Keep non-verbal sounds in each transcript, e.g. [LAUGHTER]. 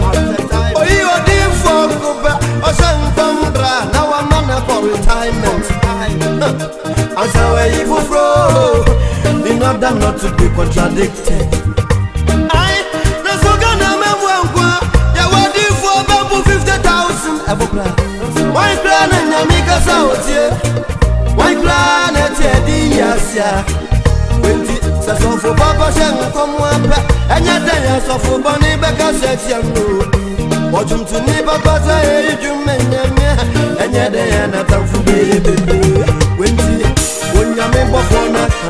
time But you are deep for Kuba Ocean Tundra Now I'm on for retirement [LAUGHS] I said where you from In order not to be contradicted I The Nasu gana mewe mkwa Ya wadi for babu 50,000 Evo plan Why plan and yamika saotie Why plan and yadi yasia Wenti for papa shenko mwapa ɛnyɛ sɛ yɛ sɔfo bɔne bɛka sɛ tia no ɔtuntuni bɛkɔ sɛ ɛyi dwuma nyame ɛnyɛ dɛ yɛ natamfo bɛyɛ bebree wenti onyame bɔfoɔ na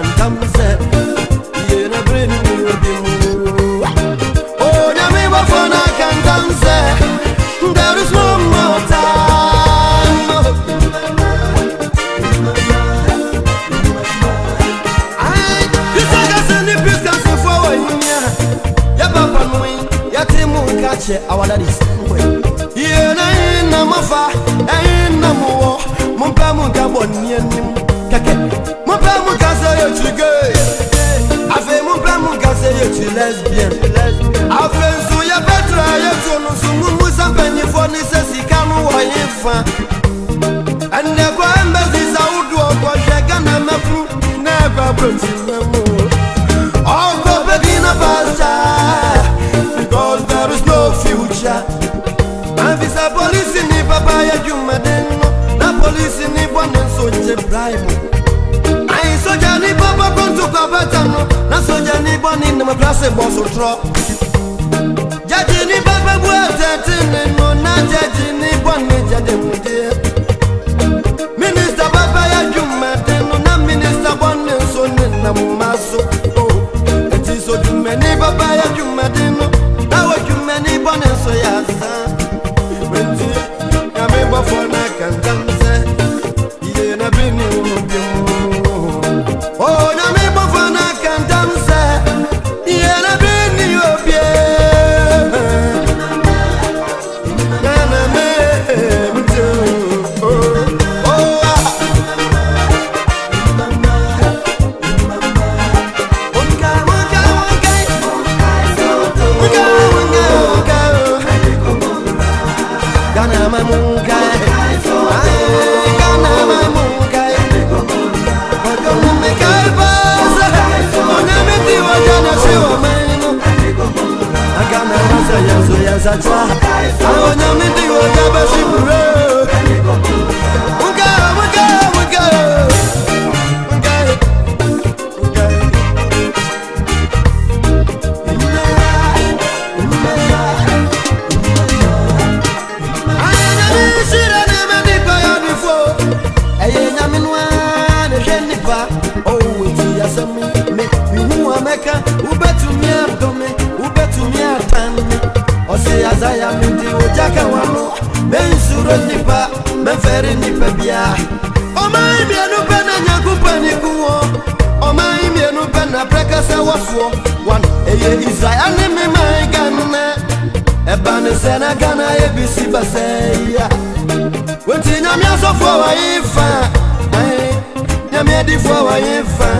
share our daddies. Eh. Yeah, na ina mafa, ina muwo, mumpa muka boni enim keke, mumpa muka se yo chige, afe mumpa muka se yo chi lesbian, afe nsu ya betra ya chono sumu musa penye fo ni se sikanu wa yefa. adwumaden no na polisi ni bɔ ne nso nkyɛ brae mu ayi sogya ne bɔbɔ konto kwabɛta no na sogya ne bɔ ne nam prase bɔ so torɔ gyagye ne bɛbɛbu atɛte ne no na gyagye ne bɔ ne gyade mudeɛ minista bɛbɛyɛ adwumaden no na minista bɔ so nso ne nam ma so ɛti so dwumani bɛbɛyɛ adwumaden no na wɔ dwumani ni ne so yɛ asaa one eye israel ni mi my gana ẹba ni sẹna gana ebi si ba sẹ ya wetin nyami asọfo wa yi fa nyami edifo wa yi fa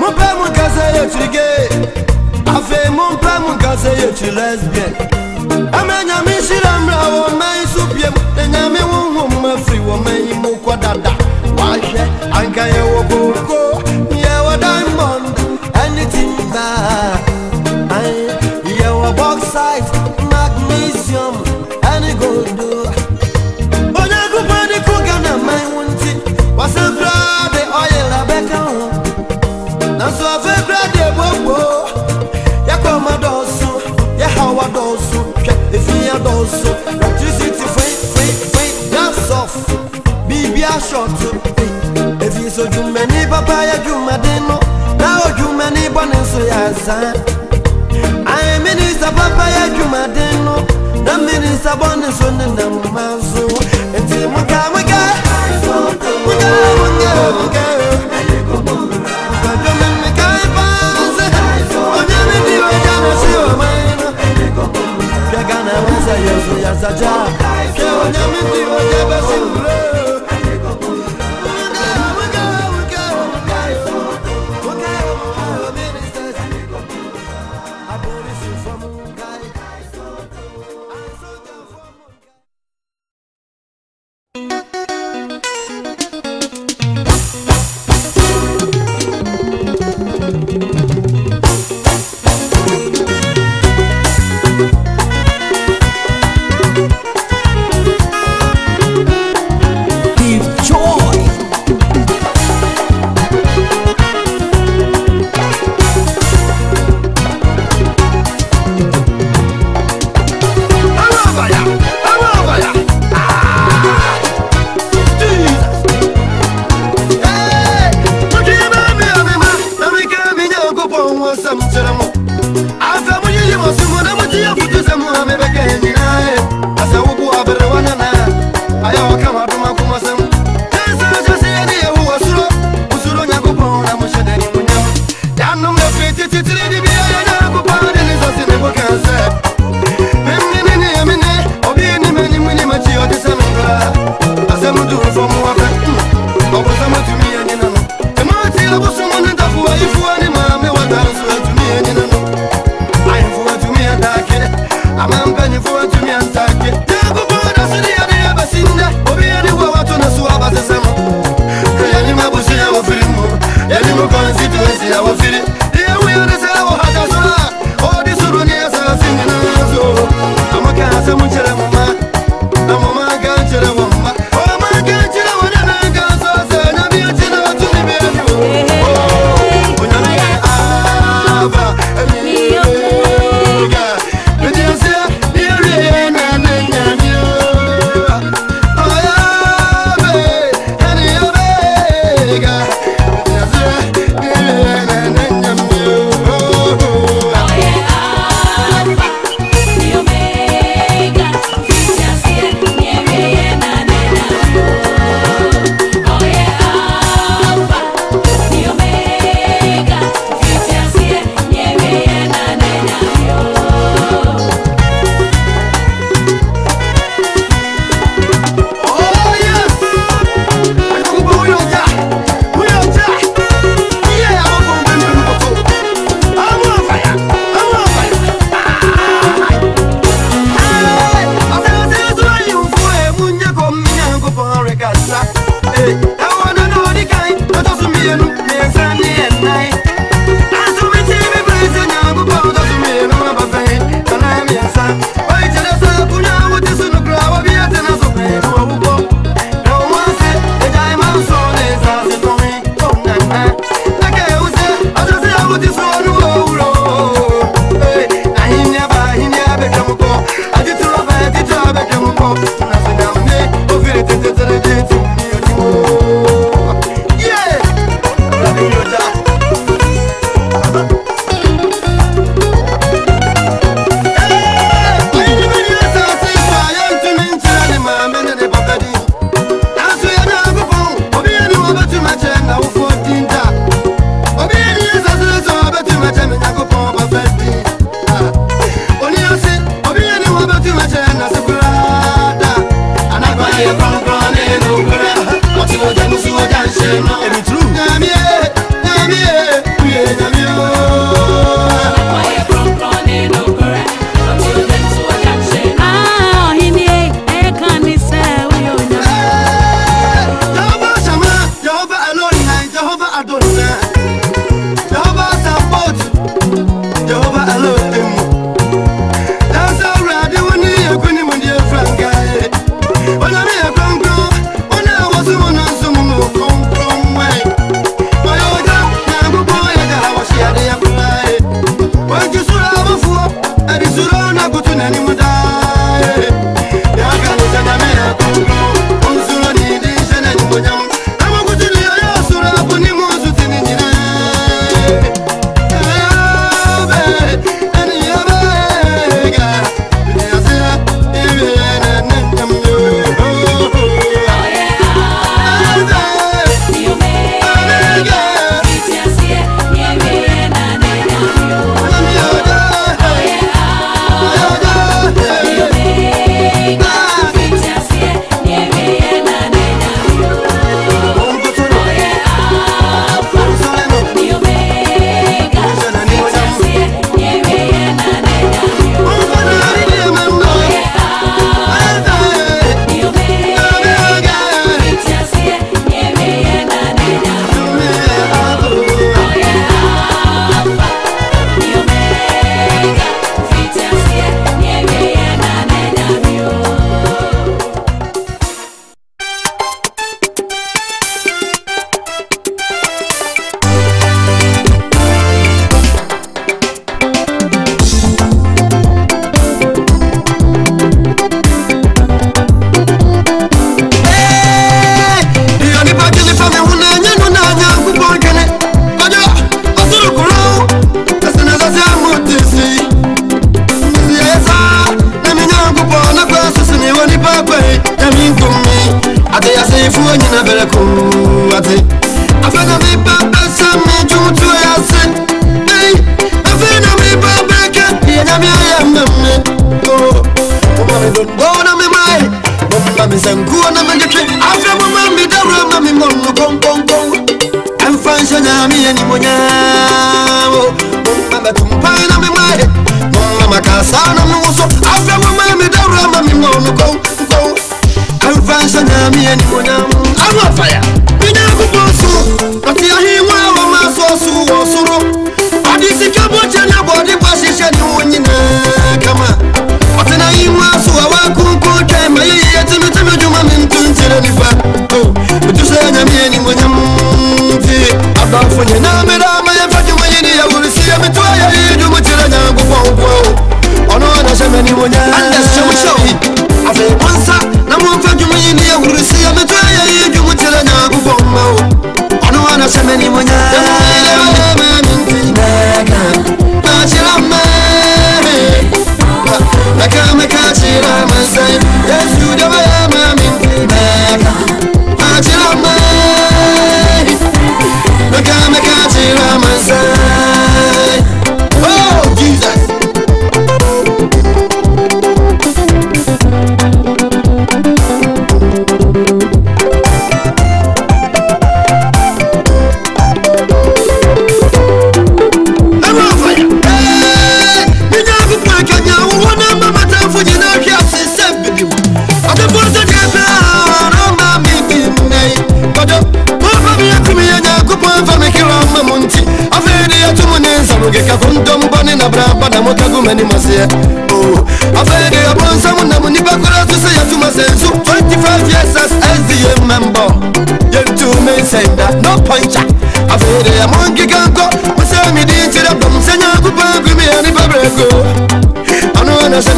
mo pẹ mu kase yetri gay afe mo pẹ mu kase yetri lesbian ẹmẹ mi sira mìíràn wọn mẹyin sùn bìẹ mu ẹ nyami wọn hùn mẹfì wọn mẹyin mu dada wàá hwẹ ànkà yẹ wọ kókó. shoto efiso jumani papa ya jumadeno nao jumani bwana nso yaza aye minisa papa ya jumadeno na minisa bwana nso nena mumazo enti muka muka muka muka muka Gana wasa yesu yasaja Ke onyamiti onyebesi mre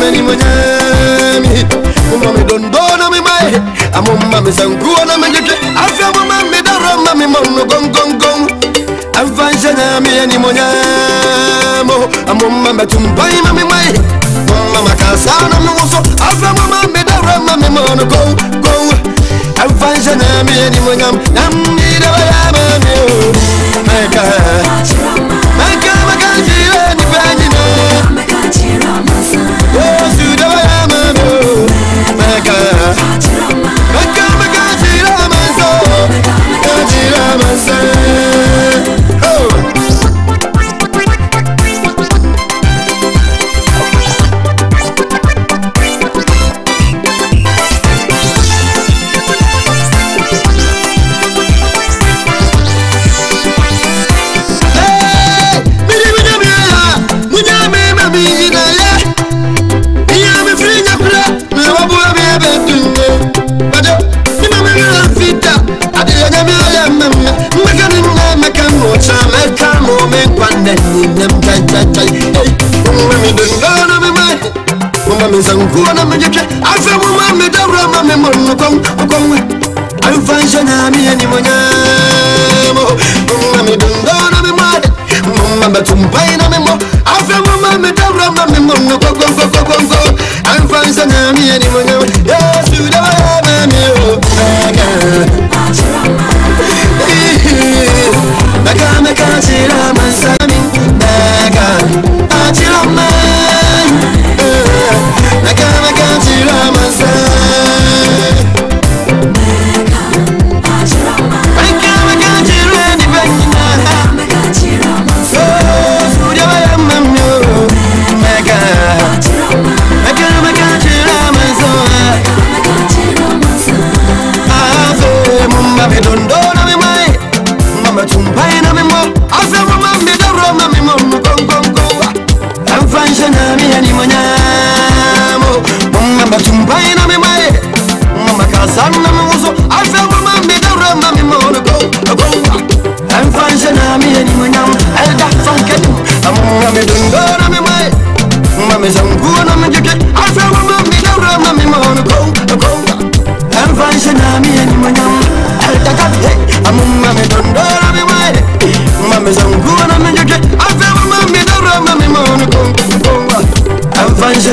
meni mo nyami u m a mi dondo na mi mai a m u m a mi sangua na mi jute Afya m a mi darama mi mono gong gong gong Avanja na mi y n i mo nyamo a m u m a mi tumbai na mi mai m a makasa na m woso Afya m a mi darama mi mono gong gong Avanja na mi y n i mo nyam n Go on and make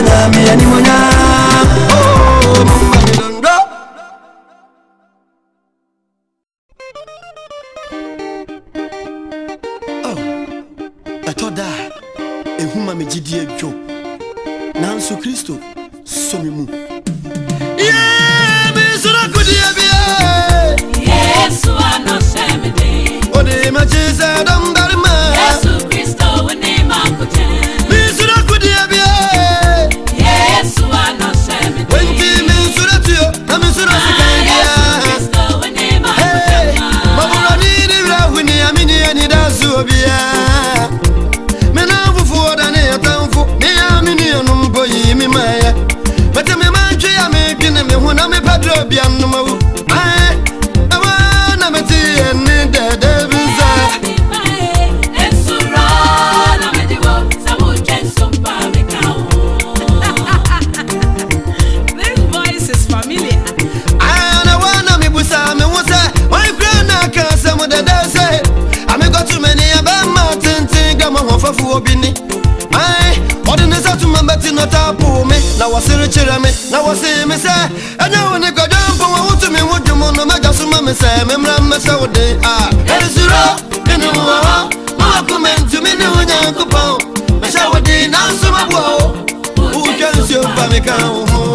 tena miani mwenye Pamecão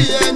yeah.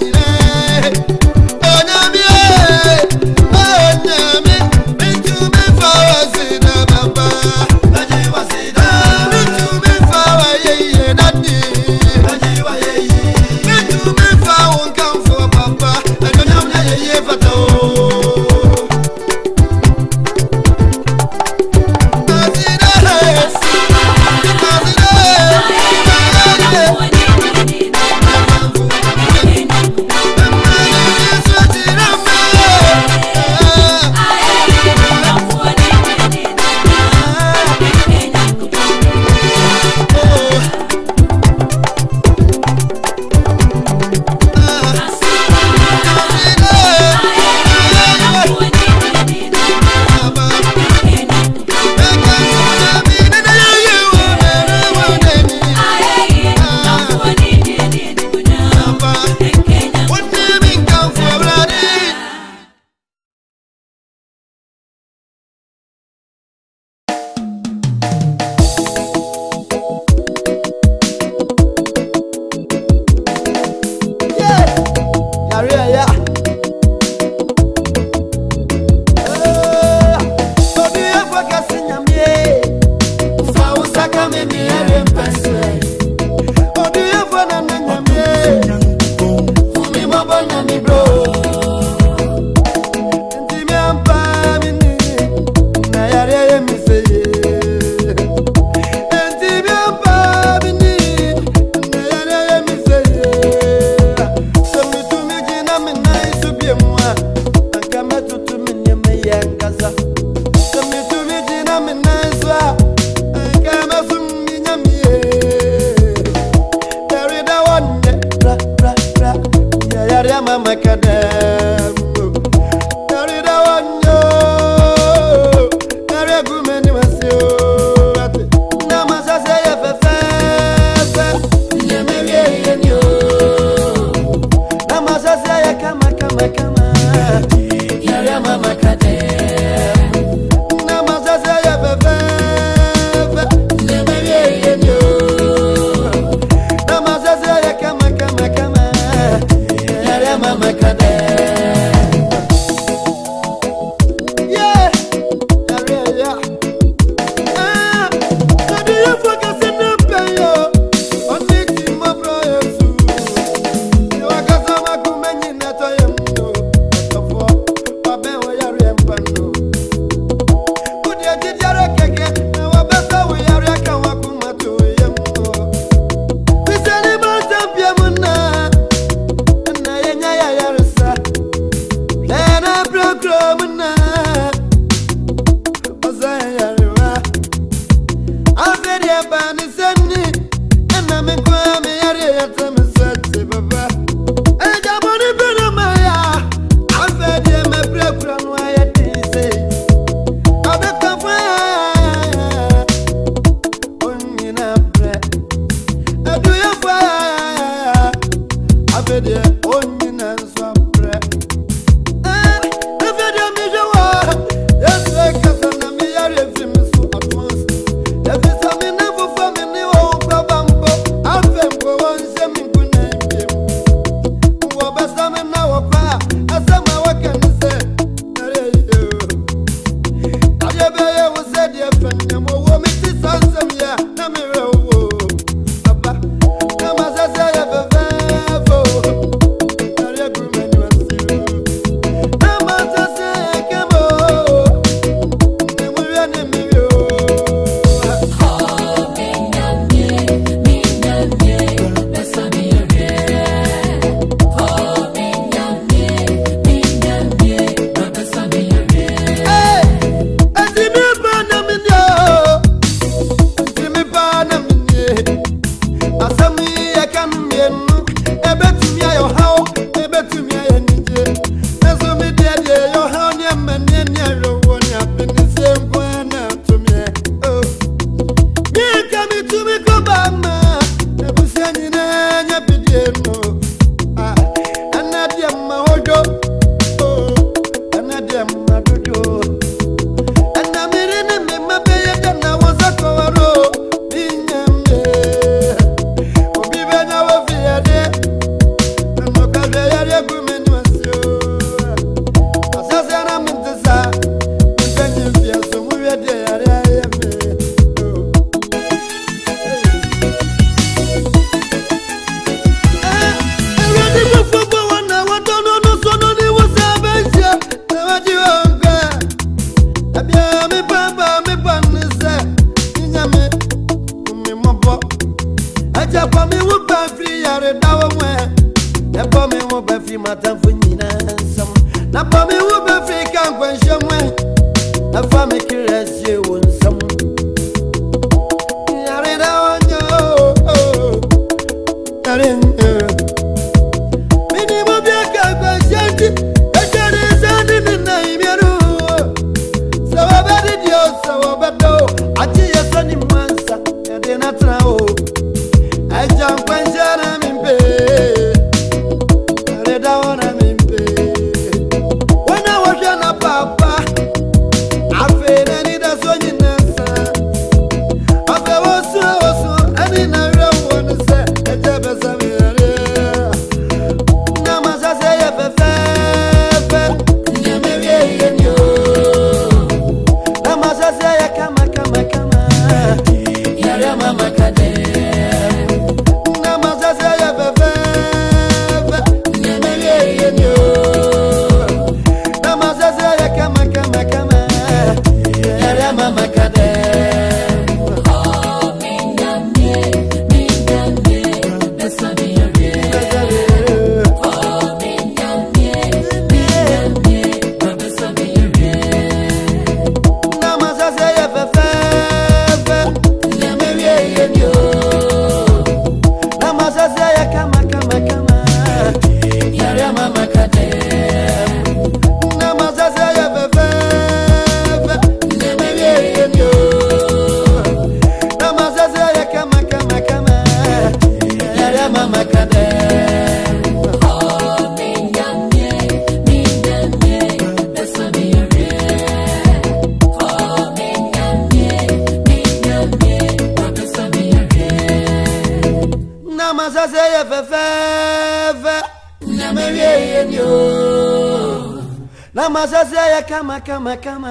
mazoezi ya kama kama kama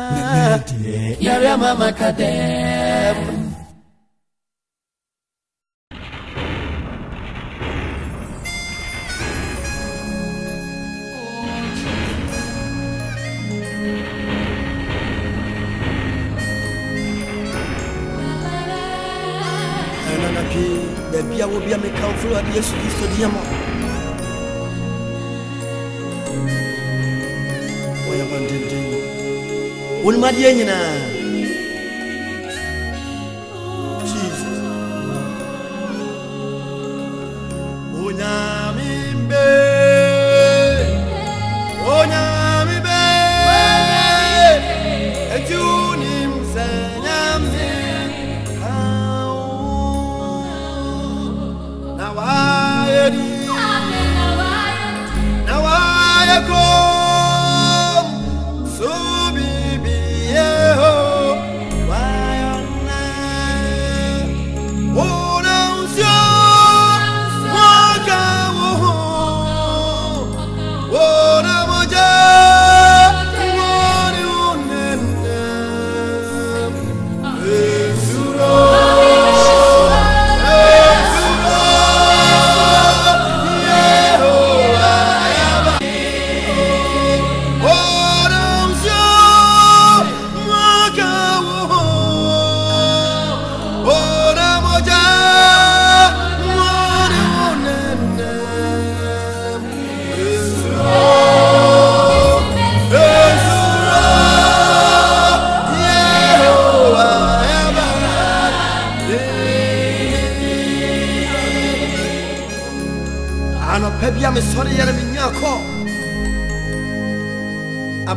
yale mama kadem wonima deɛ nyinaa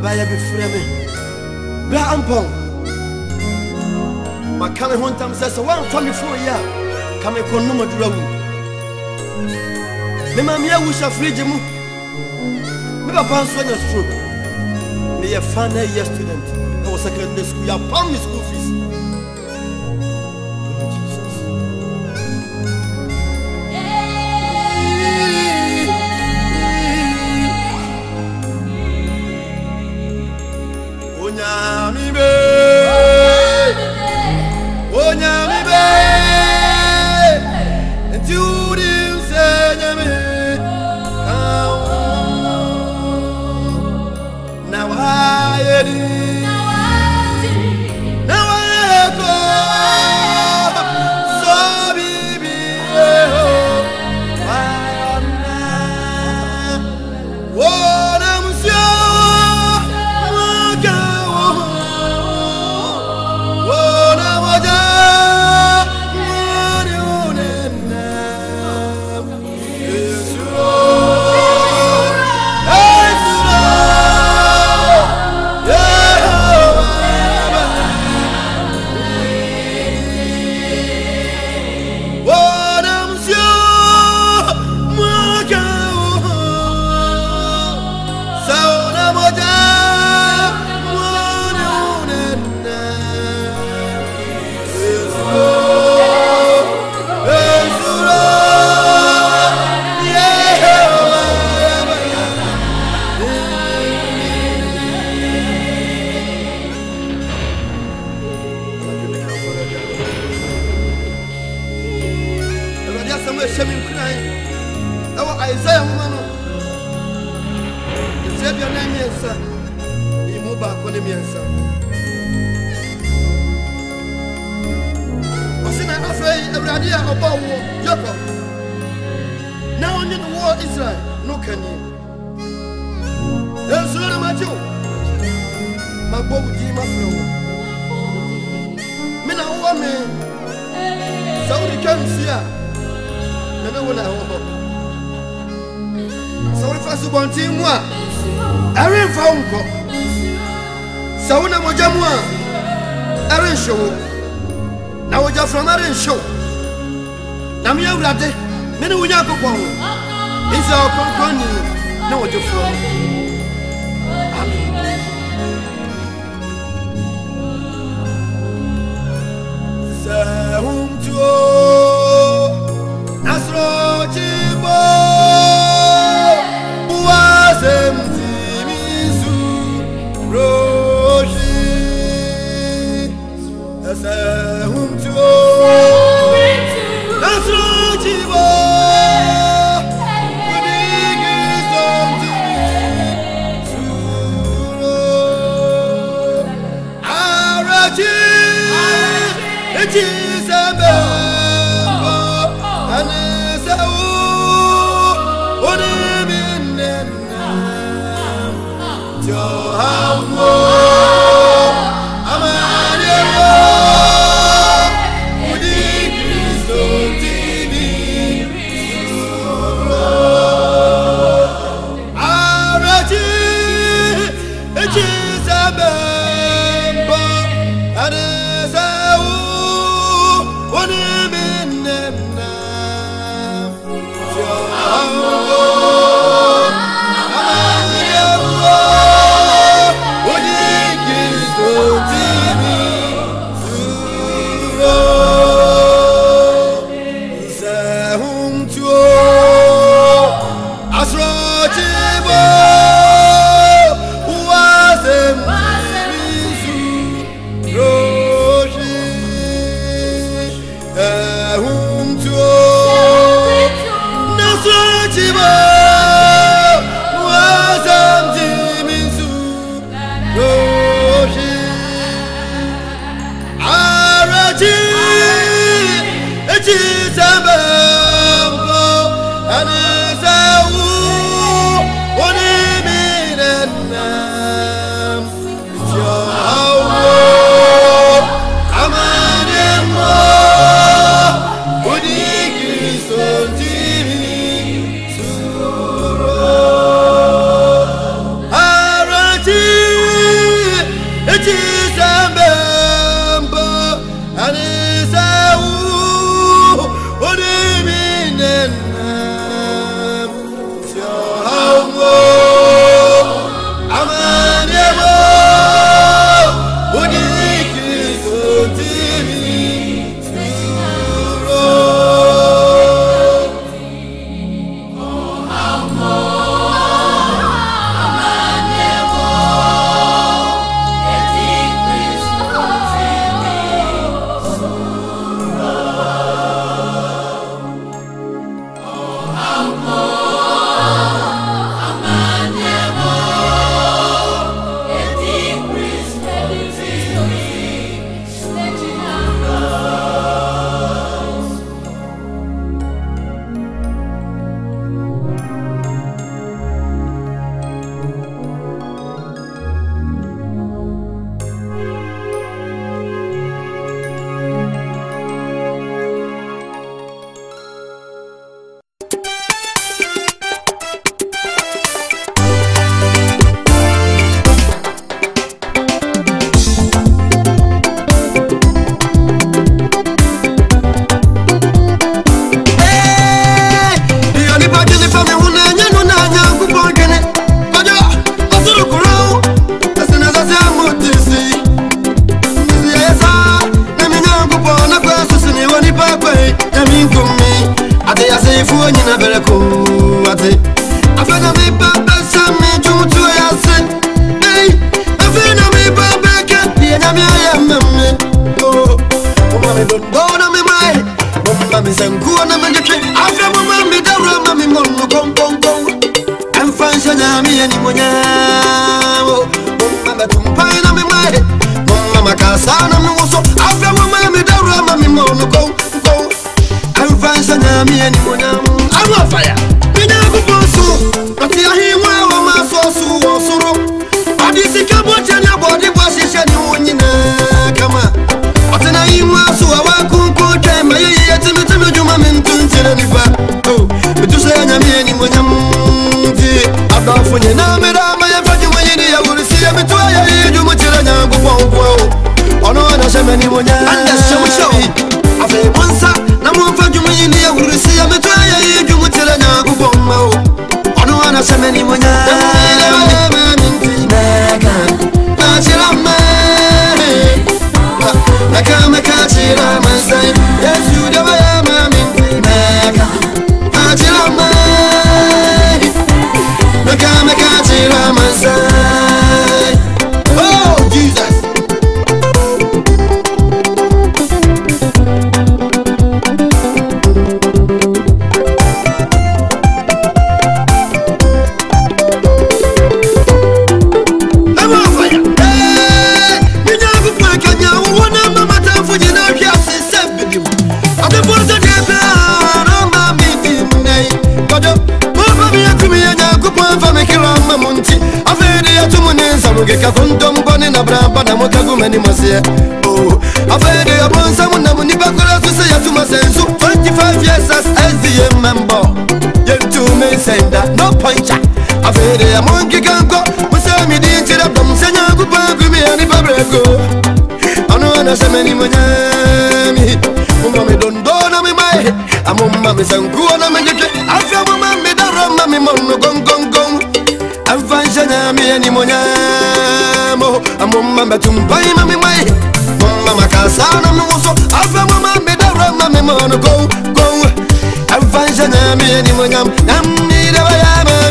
abɛyɛ bɛfrɛ me berɛ ampɔn maka me ho ntam sɛ sɛ woamfa me fooyi a ka me kɔnom adura wu ma meawu hyɛ firigye mu me papa nso anya stroke meyɛ final year student ɛwɔ secondary school yɛapam me school Salut abɔnten mu a ɛremfa wo nkɔ sɛ wo namɔgya mu a ɛrenhye wo na wogyaframa renhye wo na meyɛ awurade me ne wo nyankopɔn nsɛ ɔkronkronni na wɔgyefoɔ amen sɛ wontuo انساهم تؤمن kurisi ya mitwe ya igi mutire na agubo mgbe ọnụ anasemeni mụnye keka kuntombone na brapa na motagumeni masie afɛde ɔbɔnsamu nam nipa kɔlɔ so sɛ yɛtuma sɛ nso 25 years as sda member yɛntumi nsɛnda no poncha afɛde ɛmonkeka nkɔ mo sɛ medi nkyerɛ bam sɛ nyankopɔn akumi a nipa brɛko ɔno ana sɛ manimonyami moma me dondo na me mae amomma me sankuo na megyetwe Afya moma meda rɔ ma me mɔno gɔngɔngɔ miyani monyamo amo mamba tumbai mami mai mama kasa na nuso afa mama medara mami mono go go avanja na miyani monyamo namira bayama